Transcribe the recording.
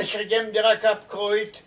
ich dem der kreut